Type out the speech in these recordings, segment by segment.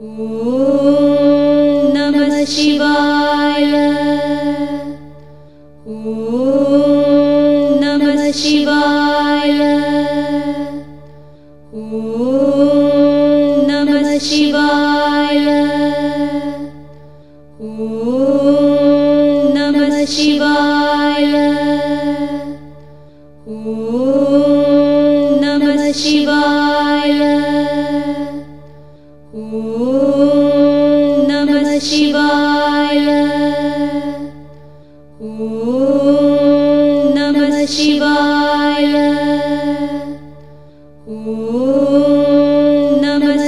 ॐ नमः शिवाय। ॐ नमः शिवाय। ॐ शिवाय। ॐ नमः शिवाय। ॐ नमः शिवाय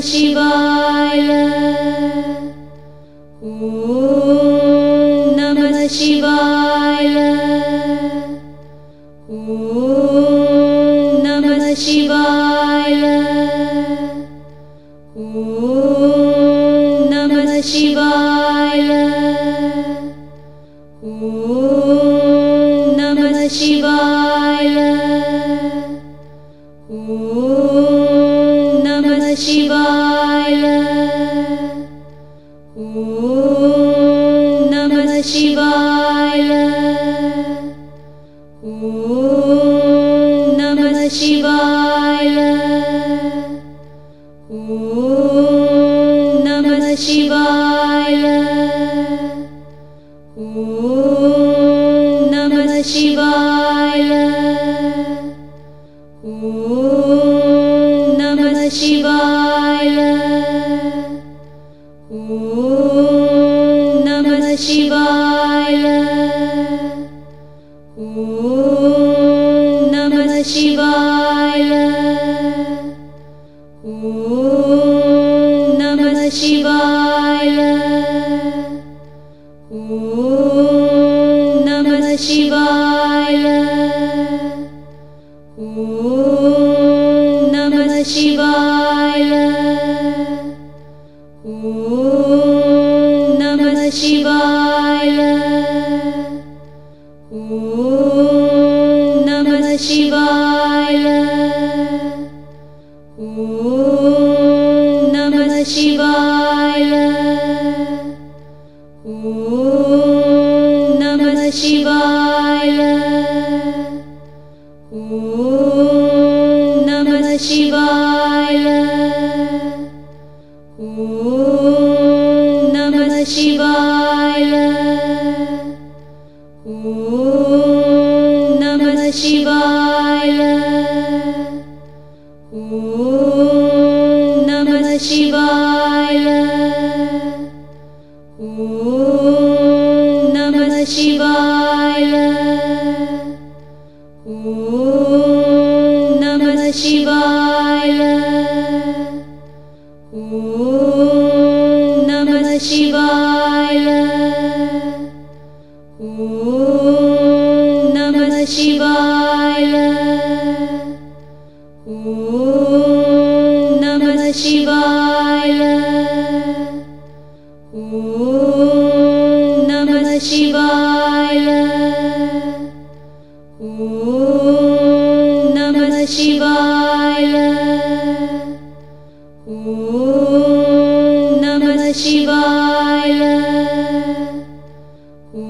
शिवाय। ॐ नमः शिवाय। ॐ नमः शिवाय। ॐ नमः शिवाय। ॐ नमः शिवाय। ॐ नमः शिवाय शिवाय। ॐ नमः शिवाय। ॐ नमः शिवाय। ॐ नमः शिवाय। ॐ नमः शिवाय। ॐ नमः शिवाय ॐ नमः शिवाय। ॐ नमः शिवाय। ॐ नमः शिवाय। ॐ नमः शिवाय शिवाय। ॐ नमः शिवाय। ॐ नमः शिवाय। ॐ नमः शिवाय। ॐ नमः शिवाय। ॐ नमः शिवाय शिवाय। ॐ नमः शिवाय। ॐ नमः शिवाय। ॐ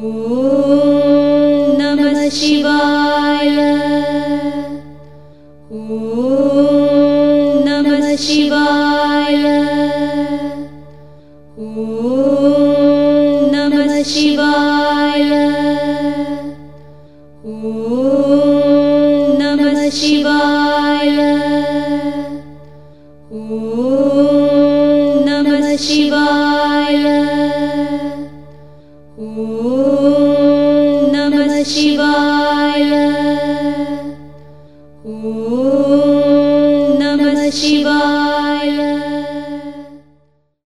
नमः शिवाय। ॐ नमः शिवाय। ॐ नमः शिवाय शिवाय